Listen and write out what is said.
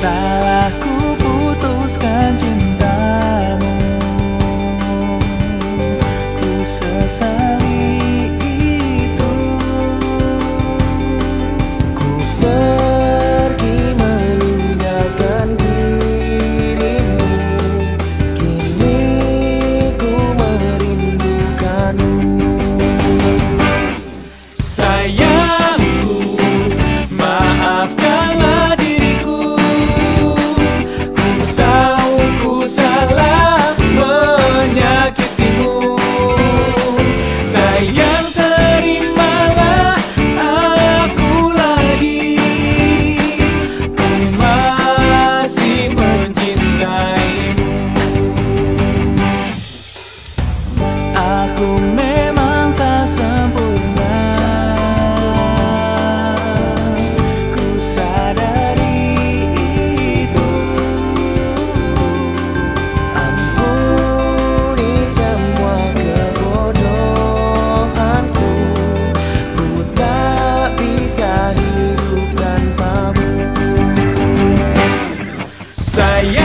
side. сердца я